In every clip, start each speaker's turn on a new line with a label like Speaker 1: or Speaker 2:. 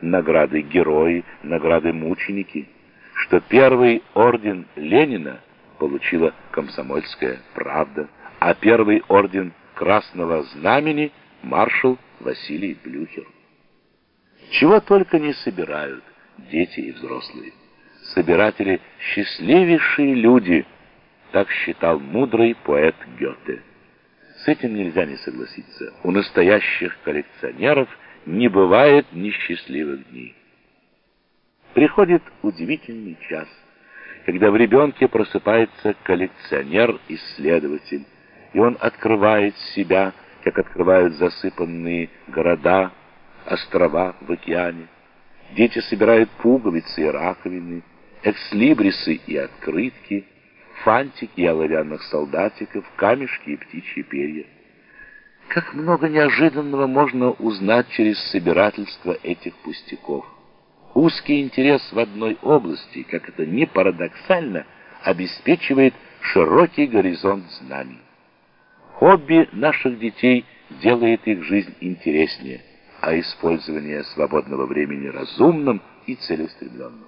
Speaker 1: награды герои, награды мученики, что первый орден Ленина получила комсомольская правда, а первый орден Красного Знамени маршал Василий Блюхер. Чего только не собирают дети и взрослые. Собиратели — счастливейшие люди, так считал мудрый поэт Гёте. С этим нельзя не согласиться. У настоящих коллекционеров не бывает несчастливых дней. Приходит удивительный час, когда в ребенке просыпается коллекционер-исследователь, и он открывает себя, как открывают засыпанные города, острова в океане. Дети собирают пуговицы и раковины, экслибрисы и открытки, фантики и оловянных солдатиков, камешки и птичьи перья. Как много неожиданного можно узнать через собирательство этих пустяков. Узкий интерес в одной области, как это ни парадоксально, обеспечивает широкий горизонт знаний. Хобби наших детей делает их жизнь интереснее, а использование свободного времени разумным и целеустремленным.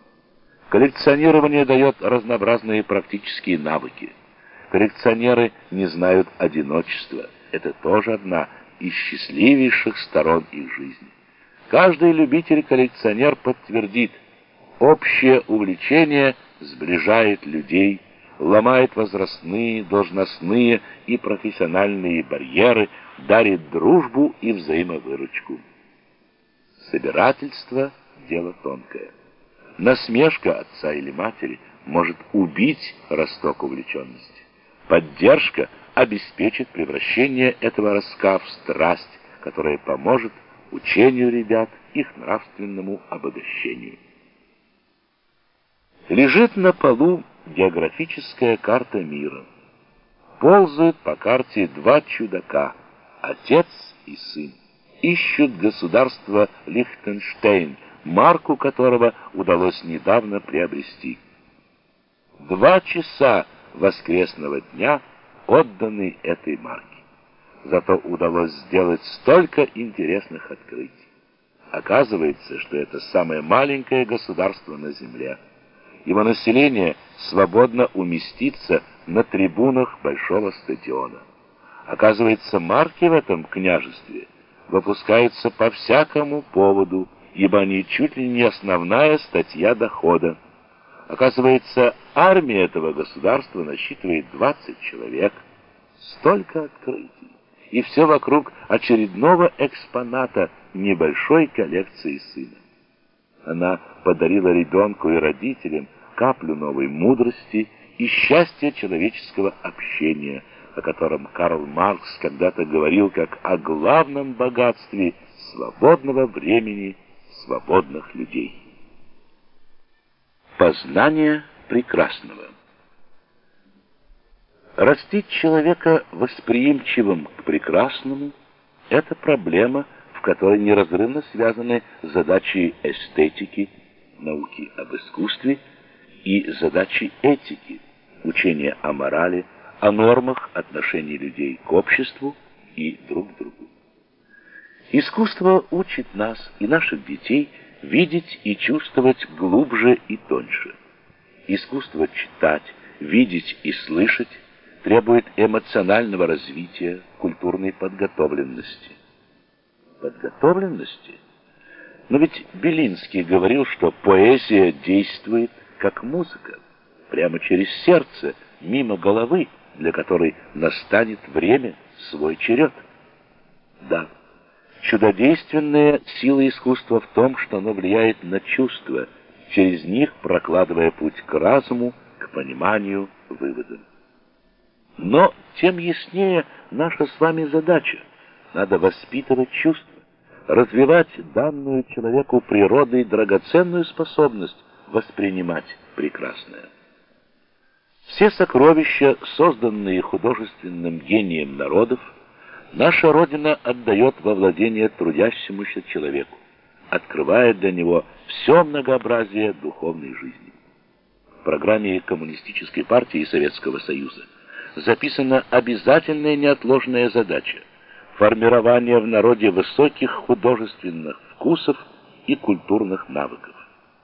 Speaker 1: Коллекционирование дает разнообразные практические навыки. Коллекционеры не знают одиночества. Это тоже одна из счастливейших сторон их жизни. Каждый любитель-коллекционер подтвердит, общее увлечение сближает людей, ломает возрастные, должностные и профессиональные барьеры, дарит дружбу и взаимовыручку. Собирательство – дело тонкое. Насмешка отца или матери может убить росток увлеченности. Поддержка обеспечит превращение этого ростка в страсть, которая поможет учению ребят, их нравственному обогащению. Лежит на полу географическая карта мира. Ползают по карте два чудака, отец и сын. Ищут государство Лихтенштейн – марку которого удалось недавно приобрести. Два часа воскресного дня отданы этой марке. Зато удалось сделать столько интересных открытий. Оказывается, что это самое маленькое государство на Земле. Его население свободно уместится на трибунах большого стадиона. Оказывается, марки в этом княжестве выпускаются по всякому поводу, ибо они чуть ли не основная статья дохода. Оказывается, армия этого государства насчитывает 20 человек. Столько открытий. И все вокруг очередного экспоната небольшой коллекции сына. Она подарила ребенку и родителям каплю новой мудрости и счастья человеческого общения, о котором Карл Маркс когда-то говорил как о главном богатстве свободного времени свободных людей. Познание прекрасного. Растить человека восприимчивым к прекрасному – это проблема, в которой неразрывно связаны задачи эстетики, науки об искусстве и задачи этики, учения о морали, о нормах отношений людей к обществу и друг к другу. Искусство учит нас и наших детей видеть и чувствовать глубже и тоньше. Искусство читать, видеть и слышать требует эмоционального развития, культурной подготовленности. Подготовленности? Но ведь Белинский говорил, что поэзия действует как музыка, прямо через сердце, мимо головы, для которой настанет время свой черед. Да. Чудодейственная сила искусства в том, что оно влияет на чувства, через них прокладывая путь к разуму, к пониманию, выводам. Но тем яснее наша с вами задача. Надо воспитывать чувства, развивать данную человеку природой драгоценную способность воспринимать прекрасное. Все сокровища, созданные художественным гением народов, наша Родина отдает во владение трудящемуся человеку, открывая для него все многообразие духовной жизни. В программе Коммунистической партии Советского Союза записана обязательная неотложная задача формирование в народе высоких художественных вкусов и культурных навыков.